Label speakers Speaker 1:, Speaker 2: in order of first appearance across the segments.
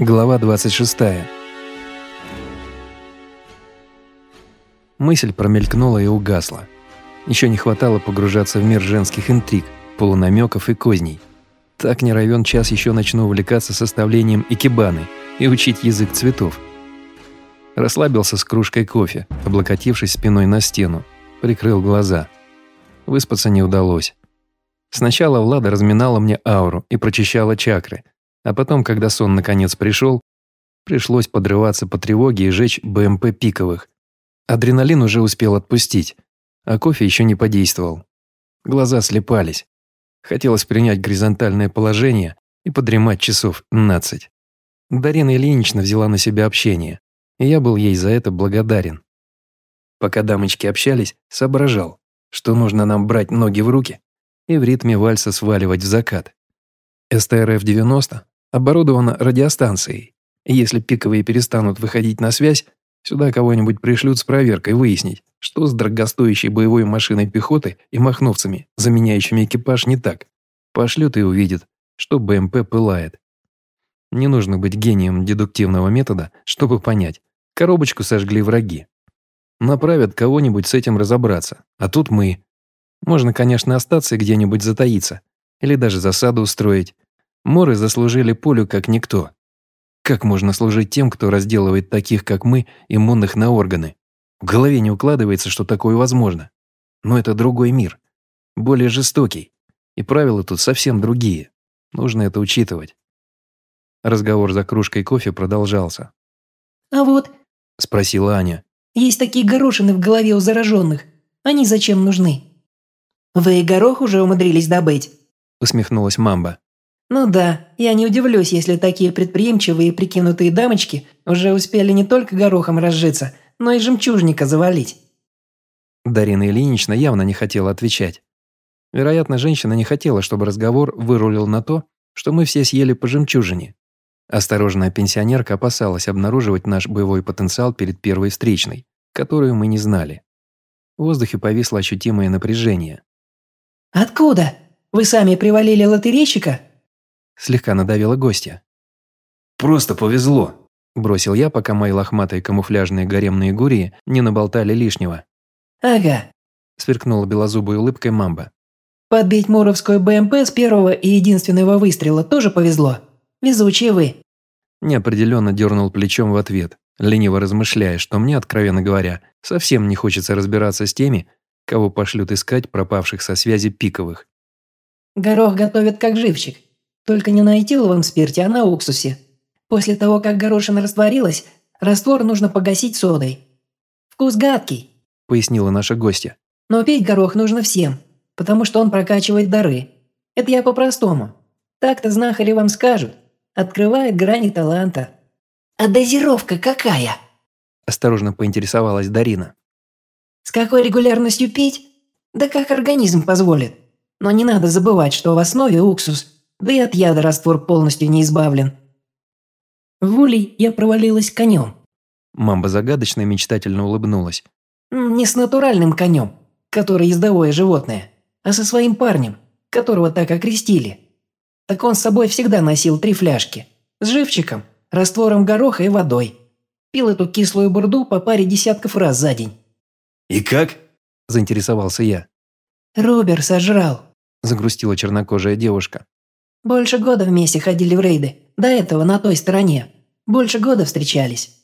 Speaker 1: Глава 26. Мысль промелькнула и угасла. Еще не хватало погружаться в мир женских интриг, полунамеков и козней. Так не равен час еще начну увлекаться составлением икебаны и учить язык цветов. Расслабился с кружкой кофе, облокотившись спиной на стену, прикрыл глаза. Выспаться не удалось. Сначала Влада разминала мне ауру и прочищала чакры – а потом, когда сон наконец пришел, пришлось подрываться по тревоге и жечь БМП пиковых. Адреналин уже успел отпустить, а кофе еще не подействовал. Глаза слепались. Хотелось принять горизонтальное положение и подремать часов 15. Дарина Ильинична взяла на себя общение, и я был ей за это благодарен. Пока дамочки общались, соображал, что нужно нам брать ноги в руки и в ритме вальса сваливать в закат. СТРФ-90 оборудована радиостанцией. Если пиковые перестанут выходить на связь, сюда кого-нибудь пришлют с проверкой выяснить, что с дорогостоящей боевой машиной пехоты и махновцами, заменяющими экипаж, не так. Пошлют и увидят, что БМП пылает. Не нужно быть гением дедуктивного метода, чтобы понять, коробочку сожгли враги. Направят кого-нибудь с этим разобраться, а тут мы. Можно, конечно, остаться и где-нибудь затаиться, или даже засаду устроить, Моры заслужили пулю как никто. Как можно служить тем, кто разделывает таких, как мы, иммунных на органы? В голове не укладывается, что такое возможно. Но это другой мир. Более жестокий. И правила тут совсем другие. Нужно это учитывать. Разговор за кружкой кофе продолжался.
Speaker 2: «А вот», –
Speaker 1: спросила Аня.
Speaker 2: «Есть такие горошины в голове у зараженных. Они зачем нужны?» «Вы и горох уже умудрились добыть?»
Speaker 1: – усмехнулась Мамба.
Speaker 2: Ну да, я не удивлюсь, если такие предприимчивые и прикинутые дамочки уже успели не только горохом разжиться, но и жемчужника завалить.
Speaker 1: Дарина Ильинична явно не хотела отвечать. Вероятно, женщина не хотела, чтобы разговор вырулил на то, что мы все съели по жемчужине. Осторожная пенсионерка опасалась обнаруживать наш боевой потенциал перед первой встречной, которую мы не знали. В воздухе повисло ощутимое напряжение.
Speaker 2: «Откуда? Вы сами привалили лотерейщика?»
Speaker 1: Слегка надавила гостья. «Просто повезло», – бросил я, пока мои лохматые камуфляжные гаремные гурии не наболтали лишнего.
Speaker 2: «Ага», –
Speaker 1: сверкнула белозубой улыбкой мамба.
Speaker 2: «Подбить Муровскую БМП с первого и единственного выстрела тоже повезло. Везучие вы».
Speaker 1: Неопределенно дернул плечом в ответ, лениво размышляя, что мне, откровенно говоря, совсем не хочется разбираться с теми, кого пошлют искать пропавших со связи пиковых.
Speaker 2: «Горох готовят как живчик. Только не на этиловом спирте, а на уксусе. После того, как горошина растворилась, раствор нужно погасить содой. Вкус гадкий», –
Speaker 1: пояснила наша гостья.
Speaker 2: «Но пить горох нужно всем, потому что он прокачивает дары. Это я по-простому. Так-то знахари вам скажут. Открывает грани таланта». «А дозировка какая?»
Speaker 1: – осторожно поинтересовалась Дарина.
Speaker 2: «С какой регулярностью пить? Да как организм позволит. Но не надо забывать, что в основе уксус – да и от яда раствор полностью не избавлен. В улей я провалилась конем.
Speaker 1: Мамба загадочно и мечтательно улыбнулась.
Speaker 2: Не с натуральным конем, который ездовое животное, а со своим парнем, которого так окрестили. Так он с собой всегда носил три фляжки. С живчиком, раствором гороха и водой. Пил эту кислую бурду по паре десятков раз за день.
Speaker 1: «И как?» – заинтересовался я.
Speaker 2: «Робер сожрал», –
Speaker 1: загрустила чернокожая девушка.
Speaker 2: Больше года вместе ходили в рейды. До этого на той стороне. Больше года встречались».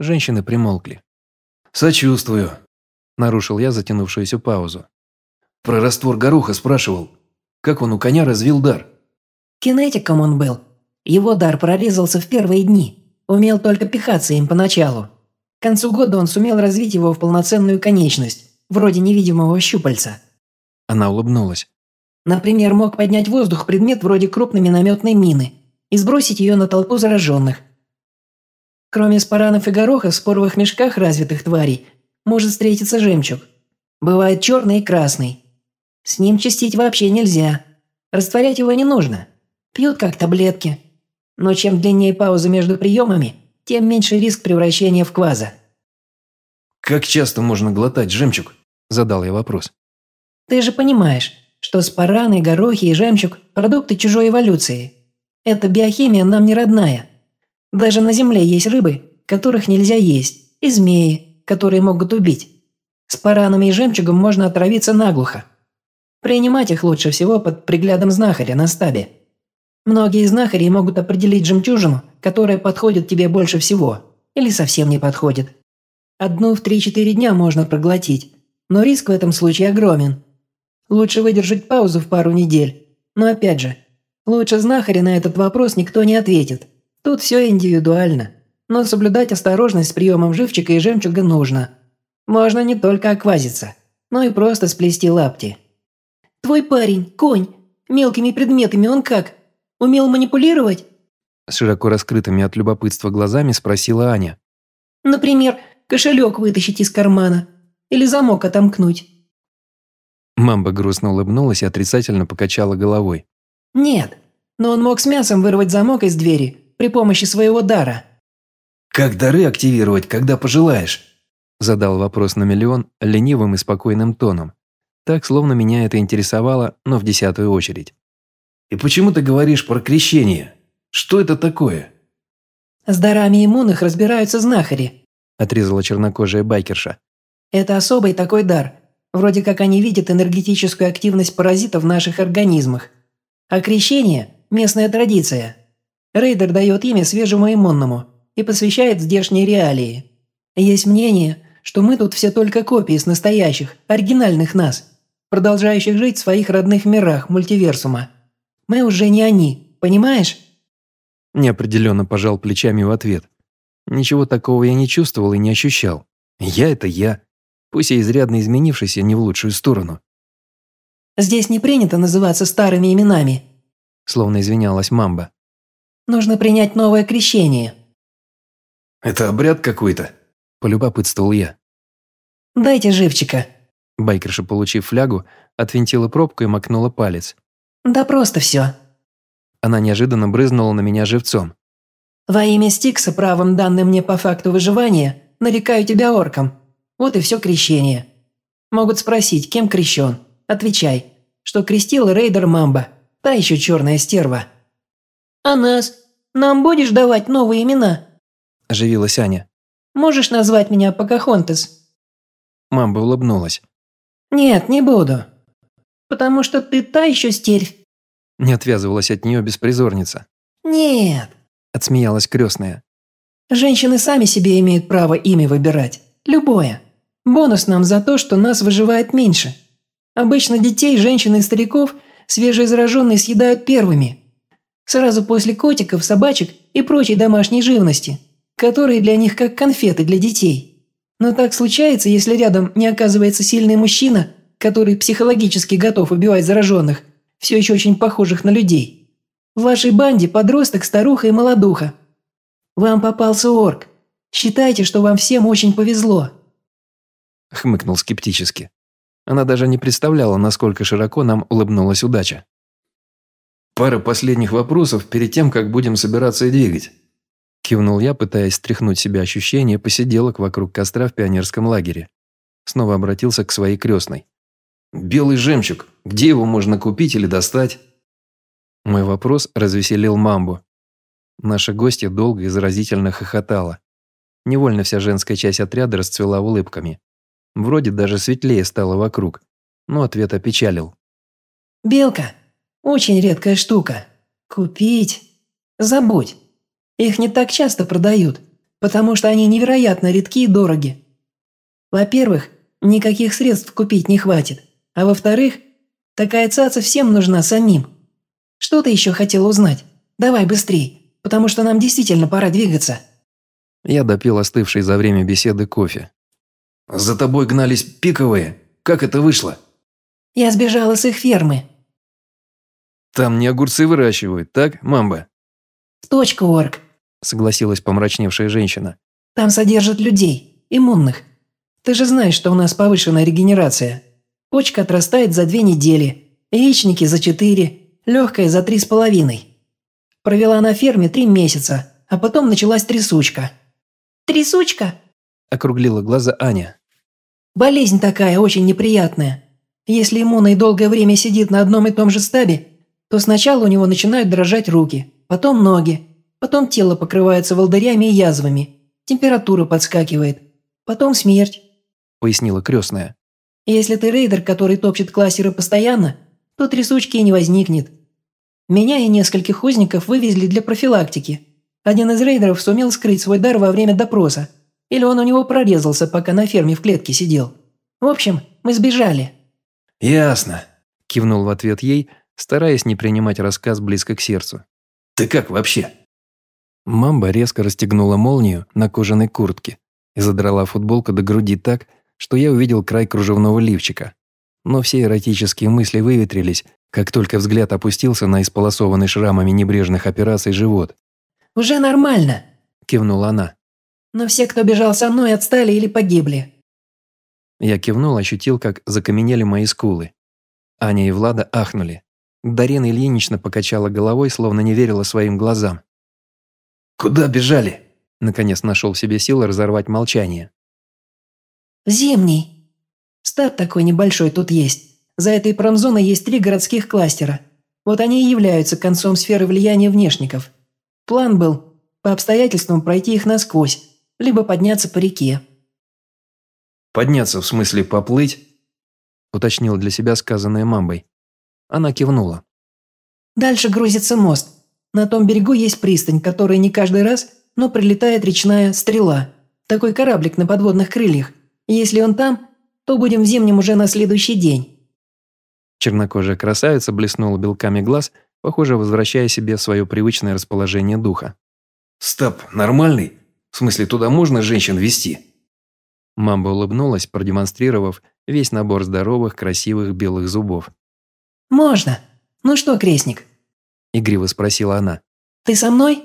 Speaker 1: Женщины примолкли. «Сочувствую», – нарушил я затянувшуюся паузу. «Про раствор гороха спрашивал. Как он у коня развил дар?»
Speaker 2: «Кинетиком он был. Его дар прорезался в первые дни. Умел только пихаться им поначалу. К концу года он сумел развить его в полноценную конечность, вроде невидимого щупальца».
Speaker 1: Она улыбнулась.
Speaker 2: Например, мог поднять в воздух предмет вроде крупной минометной мины и сбросить ее на толпу зараженных. Кроме спаранов и гороха в споровых мешках развитых тварей может встретиться жемчуг. Бывает черный и красный. С ним чистить вообще нельзя. Растворять его не нужно. Пьют как таблетки. Но чем длиннее пауза между приемами, тем меньше риск превращения в кваза.
Speaker 1: «Как часто можно глотать жемчуг?» – задал я вопрос.
Speaker 2: «Ты же понимаешь, что спараны, горохи и жемчуг – продукты чужой эволюции. Эта биохимия нам не родная. Даже на земле есть рыбы, которых нельзя есть, и змеи, которые могут убить. С паранами и жемчугом можно отравиться наглухо. Принимать их лучше всего под приглядом знахаря на стабе. Многие знахари могут определить жемчужину, которая подходит тебе больше всего, или совсем не подходит. Одну в 3-4 дня можно проглотить, но риск в этом случае огромен. Лучше выдержать паузу в пару недель. Но опять же, лучше знахаря на этот вопрос никто не ответит. Тут все индивидуально. Но соблюдать осторожность с приемом живчика и жемчуга нужно. Можно не только оквазиться, но и просто сплести лапти. «Твой парень, конь, мелкими предметами он как? Умел манипулировать?»
Speaker 1: С широко раскрытыми от любопытства глазами спросила Аня.
Speaker 2: «Например, кошелек вытащить из кармана или замок отомкнуть?»
Speaker 1: Мамба грустно улыбнулась и отрицательно покачала головой.
Speaker 2: «Нет, но он мог с мясом вырвать замок из двери при помощи своего дара».
Speaker 3: «Как дары активировать, когда пожелаешь?»
Speaker 1: Задал вопрос на миллион ленивым и спокойным тоном. Так, словно меня это интересовало, но в десятую очередь.
Speaker 3: «И почему ты говоришь про крещение? Что это такое?»
Speaker 2: «С дарами иммунных разбираются знахари», –
Speaker 1: отрезала чернокожая байкерша.
Speaker 2: «Это особый такой дар. Вроде как они видят энергетическую активность паразитов в наших организмах. А крещение – местная традиция. Рейдер дает имя свежему иммунному и посвящает здешние реалии. Есть мнение, что мы тут все только копии с настоящих, оригинальных нас, продолжающих жить в своих родных мирах мультиверсума. Мы уже не они, понимаешь?»
Speaker 1: Неопределенно пожал плечами в ответ. Ничего такого я не чувствовал и не ощущал. Я – это я, пусть и изрядно изменившийся не в лучшую сторону.
Speaker 2: «Здесь не принято называться старыми именами», –
Speaker 1: словно извинялась Мамба.
Speaker 2: «Нужно принять новое крещение».
Speaker 3: «Это обряд какой-то?»
Speaker 1: – полюбопытствовал я.
Speaker 2: «Дайте живчика».
Speaker 1: Байкерша, получив флягу, отвинтила пробку и макнула палец.
Speaker 2: «Да просто все».
Speaker 1: Она неожиданно брызнула на меня живцом.
Speaker 2: «Во имя Стикса, правом данным мне по факту выживания, нарекаю тебя орком. Вот и все крещение. Могут спросить, кем крещен. Отвечай, что крестил рейдер Мамба, та еще черная стерва». «А нас? Нам будешь давать новые имена?»
Speaker 1: – оживилась Аня.
Speaker 2: «Можешь назвать меня Покахонтес?»
Speaker 1: Мамба улыбнулась.
Speaker 2: «Нет, не буду. Потому что ты та еще стервь».
Speaker 1: Не отвязывалась от нее беспризорница.
Speaker 2: «Нет», –
Speaker 1: отсмеялась крестная.
Speaker 2: «Женщины сами себе имеют право имя выбирать. Любое. Бонус нам за то, что нас выживает меньше. Обычно детей, женщин и стариков свежеизраженные съедают первыми. Сразу после котиков, собачек и прочей домашней живности, которые для них как конфеты для детей. Но так случается, если рядом не оказывается сильный мужчина, который психологически готов убивать зараженных, все еще очень похожих на людей. В вашей банде подросток, старуха и молодуха. Вам попался орк. Считайте, что вам всем очень повезло».
Speaker 1: Хмыкнул скептически. Она даже не представляла, насколько широко нам улыбнулась удача.
Speaker 3: «Пара последних вопросов перед тем, как будем собираться и двигать».
Speaker 1: Кивнул я, пытаясь стряхнуть себе ощущение посиделок вокруг костра в пионерском лагере. Снова обратился к своей крестной.
Speaker 3: «Белый жемчуг. Где его можно купить или достать?»
Speaker 1: Мой вопрос развеселил мамбу. Наша гостья долго и заразительно хохотала. Невольно вся женская часть отряда расцвела улыбками. Вроде даже светлее стало вокруг, но ответ опечалил.
Speaker 2: «Белка. Очень редкая штука. Купить. Забудь. Их не так часто продают, потому что они невероятно редки и дороги. Во-первых, никаких средств купить не хватит, а во-вторых, такая цаца всем нужна самим. Что ты еще хотел узнать? Давай быстрей, потому что нам действительно пора двигаться».
Speaker 1: Я допил остывший за время беседы кофе.
Speaker 3: «За тобой гнались пиковые. Как это вышло?»
Speaker 2: «Я сбежала с их фермы».
Speaker 1: «Там не огурцы выращивают, так, мамба?»
Speaker 2: «В точку, Орк», –
Speaker 1: согласилась помрачневшая женщина.
Speaker 2: «Там содержат людей, иммунных. Ты же знаешь, что у нас повышенная регенерация. Почка отрастает за две недели, яичники за четыре, легкая за три с половиной. Провела на ферме три месяца, а потом началась трясучка». «Трясучка?»
Speaker 1: – округлила глаза Аня.
Speaker 2: «Болезнь такая очень неприятная. Если иммунный долгое время сидит на одном и том же стабе, то сначала у него начинают дрожать руки, потом ноги, потом тело покрывается волдырями и язвами, температура подскакивает, потом смерть», –
Speaker 1: пояснила крестная.
Speaker 2: «Если ты рейдер, который топчет классеры постоянно, то трясучки и не возникнет. Меня и нескольких узников вывезли для профилактики. Один из рейдеров сумел скрыть свой дар во время допроса, или он у него прорезался, пока на ферме в клетке сидел. В общем, мы сбежали».
Speaker 3: «Ясно», –
Speaker 1: кивнул в ответ ей, стараясь не принимать рассказ близко к сердцу.
Speaker 3: «Ты как вообще?»
Speaker 1: Мамба резко расстегнула молнию на кожаной куртке и задрала футболку до груди так, что я увидел край кружевного лифчика. Но все эротические мысли выветрились, как только взгляд опустился на исполосованный шрамами небрежных операций живот.
Speaker 2: «Уже нормально», –
Speaker 1: кивнула она.
Speaker 2: «Но все, кто бежал со мной, отстали или погибли.
Speaker 1: Я кивнул, ощутил, как закаменели мои скулы. Аня и Влада ахнули. Дарина Ильинична покачала головой, словно не верила своим глазам.
Speaker 3: «Куда бежали?»
Speaker 1: Наконец нашел в себе силы разорвать молчание.
Speaker 2: «Зимний. Стаб такой небольшой тут есть. За этой промзоной есть три городских кластера. Вот они и являются концом сферы влияния внешников. План был по обстоятельствам пройти их насквозь, либо подняться по реке.
Speaker 3: «Подняться, в смысле поплыть?»
Speaker 1: уточнил для себя сказанное мамбой. Она кивнула.
Speaker 2: «Дальше грузится мост. На том берегу есть пристань, которая не каждый раз, но прилетает речная стрела. Такой кораблик на подводных крыльях. Если он там, то будем в зимнем уже на следующий день».
Speaker 1: Чернокожая красавица блеснула белками глаз, похоже, возвращая себе свое привычное расположение духа.
Speaker 3: «Стоп, нормальный? В смысле, туда можно женщин вести?»
Speaker 1: Мамба улыбнулась, продемонстрировав весь набор здоровых, красивых белых зубов.
Speaker 2: «Можно. Ну что, крестник?»
Speaker 1: Игриво спросила она.
Speaker 2: «Ты со мной?»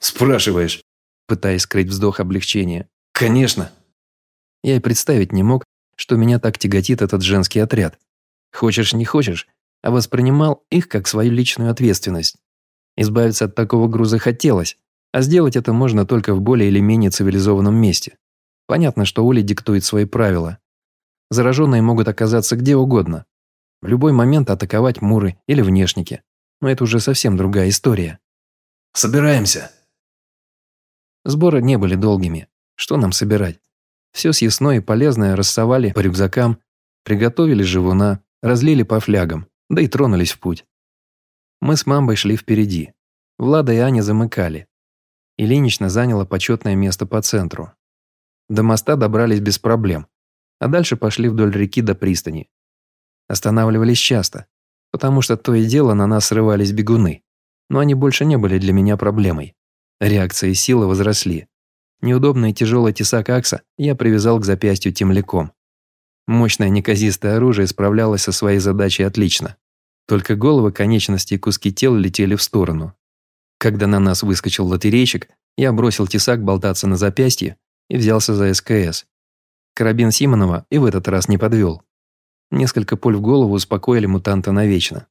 Speaker 3: «Спрашиваешь?»
Speaker 1: Пытаясь скрыть вздох облегчения.
Speaker 3: «Конечно!»
Speaker 1: Я и представить не мог, что меня так тяготит этот женский отряд. Хочешь, не хочешь, а воспринимал их как свою личную ответственность. Избавиться от такого груза хотелось, а сделать это можно только в более или менее цивилизованном месте. Понятно, что Оля диктует свои правила. Зараженные могут оказаться где угодно. В любой момент атаковать муры или внешники. Но это уже совсем другая история.
Speaker 3: «Собираемся!»
Speaker 1: Сборы не были долгими. Что нам собирать? Все съестное и полезное рассовали по рюкзакам, приготовили живуна, разлили по флягам, да и тронулись в путь. Мы с мамбой шли впереди. Влада и Аня замыкали. Ильинична заняла почетное место по центру. До моста добрались без проблем, а дальше пошли вдоль реки до пристани. Останавливались часто, потому что то и дело на нас срывались бегуны, но они больше не были для меня проблемой. Реакция и сила возросли. Неудобный и тяжелый тесак Акса я привязал к запястью темляком. Мощное неказистое оружие справлялось со своей задачей отлично. Только головы, конечности и куски тел летели в сторону. Когда на нас выскочил лотерейщик, я бросил тесак болтаться на запястье и взялся за СКС. Карабин Симонова и в этот раз не подвел. Несколько пуль в голову успокоили мутанта навечно.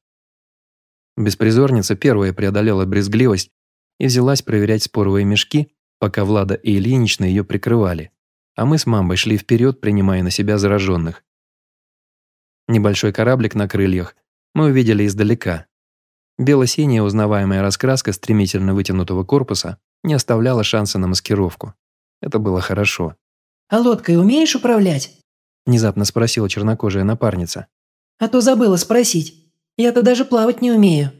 Speaker 1: Беспризорница первая преодолела брезгливость и взялась проверять споровые мешки, пока Влада и Ильинична ее прикрывали, а мы с мамой шли вперед, принимая на себя зараженных. Небольшой кораблик на крыльях мы увидели издалека. Бело-синяя узнаваемая раскраска стремительно вытянутого корпуса не оставляла шанса на маскировку. Это было хорошо.
Speaker 2: «А лодкой умеешь управлять?»
Speaker 1: Внезапно спросила чернокожая напарница.
Speaker 2: «А то забыла спросить. Я-то даже плавать не умею».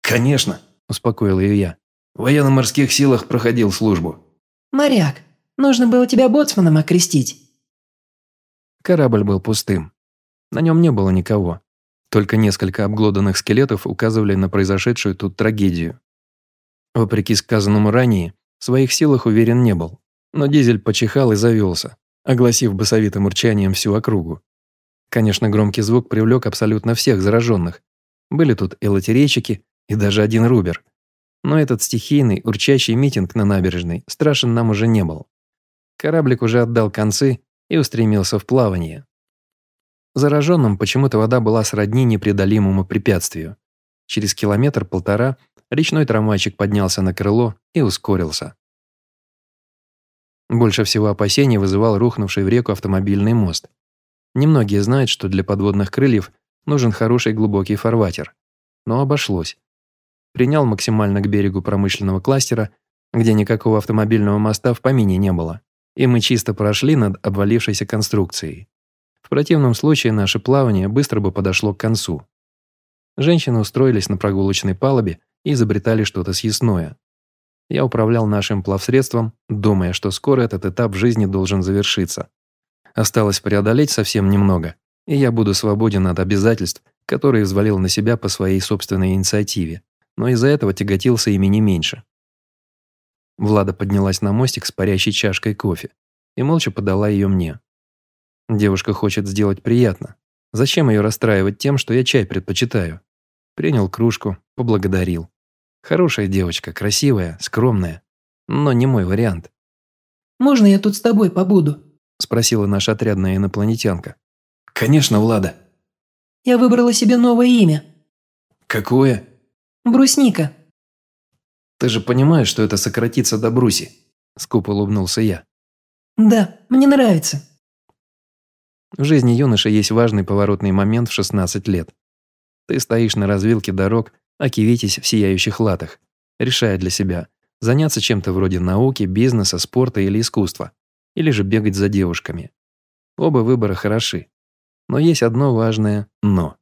Speaker 3: «Конечно», –
Speaker 1: успокоил ее я.
Speaker 3: «В военно-морских силах проходил службу».
Speaker 2: «Моряк, нужно было тебя боцманом окрестить».
Speaker 1: Корабль был пустым. На нем не было никого. Только несколько обглоданных скелетов указывали на произошедшую тут трагедию. Вопреки сказанному ранее, в своих силах уверен не был но дизель почихал и завелся, огласив басовитым урчанием всю округу. Конечно, громкий звук привлек абсолютно всех зараженных. Были тут и лотерейщики, и даже один Рубер. Но этот стихийный, урчащий митинг на набережной страшен нам уже не был. Кораблик уже отдал концы и устремился в плавание. Зараженным почему-то вода была сродни непреодолимому препятствию. Через километр-полтора речной трамвайчик поднялся на крыло и ускорился. Больше всего опасений вызывал рухнувший в реку автомобильный мост. Немногие знают, что для подводных крыльев нужен хороший глубокий фарватер. Но обошлось. принял максимально к берегу промышленного кластера, где никакого автомобильного моста в помине не было, и мы чисто прошли над обвалившейся конструкцией. В противном случае наше плавание быстро бы подошло к концу. Женщины устроились на прогулочной палубе и изобретали что-то съестное. Я управлял нашим плавсредством, думая, что скоро этот этап жизни должен завершиться. Осталось преодолеть совсем немного, и я буду свободен от обязательств, которые взвалил на себя по своей собственной инициативе, но из-за этого тяготился ими не меньше. Влада поднялась на мостик с парящей чашкой кофе и молча подала ее мне. Девушка хочет сделать приятно. Зачем ее расстраивать тем, что я чай предпочитаю? Принял кружку, поблагодарил. Хорошая девочка, красивая, скромная, но не мой вариант.
Speaker 2: «Можно я тут с тобой побуду?»
Speaker 1: – спросила наша отрядная инопланетянка. «Конечно, Влада».
Speaker 2: «Я выбрала себе новое имя».
Speaker 1: «Какое?»
Speaker 2: «Брусника».
Speaker 1: «Ты же понимаешь, что это сократится до Бруси?» – скупо улыбнулся я.
Speaker 2: «Да, мне нравится».
Speaker 1: В жизни юноши есть важный поворотный момент в 16 лет. Ты стоишь на развилке дорог, окивитесь в сияющих латах, решая для себя, заняться чем-то вроде науки, бизнеса, спорта или искусства, или же бегать за девушками. Оба выбора хороши. Но есть одно важное «но».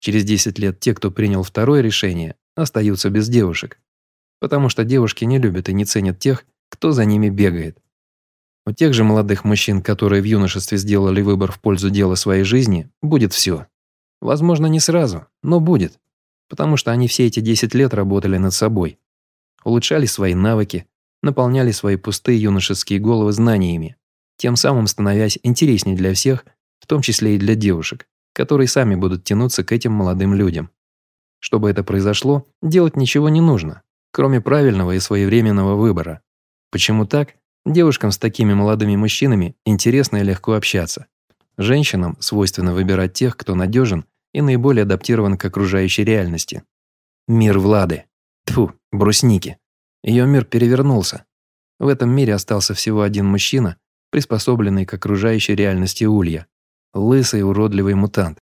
Speaker 1: Через 10 лет те, кто принял второе решение, остаются без девушек. Потому что девушки не любят и не ценят тех, кто за ними бегает. У тех же молодых мужчин, которые в юношестве сделали выбор в пользу дела своей жизни, будет все. Возможно, не сразу, но будет. Потому что они все эти 10 лет работали над собой. Улучшали свои навыки, наполняли свои пустые юношеские головы знаниями, тем самым становясь интереснее для всех, в том числе и для девушек, которые сами будут тянуться к этим молодым людям. Чтобы это произошло, делать ничего не нужно, кроме правильного и своевременного выбора. Почему так? Девушкам с такими молодыми мужчинами интересно и легко общаться. Женщинам свойственно выбирать тех, кто надежен и наиболее адаптирован к окружающей реальности. Мир Влады. Тфу, брусники. Ее мир перевернулся. В этом мире остался всего один мужчина, приспособленный к окружающей реальности Улья. Лысый уродливый мутант.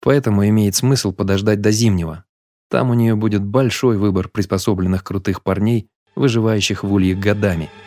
Speaker 1: Поэтому имеет смысл подождать до зимнего. Там у нее будет большой выбор приспособленных крутых парней, выживающих в Улье годами –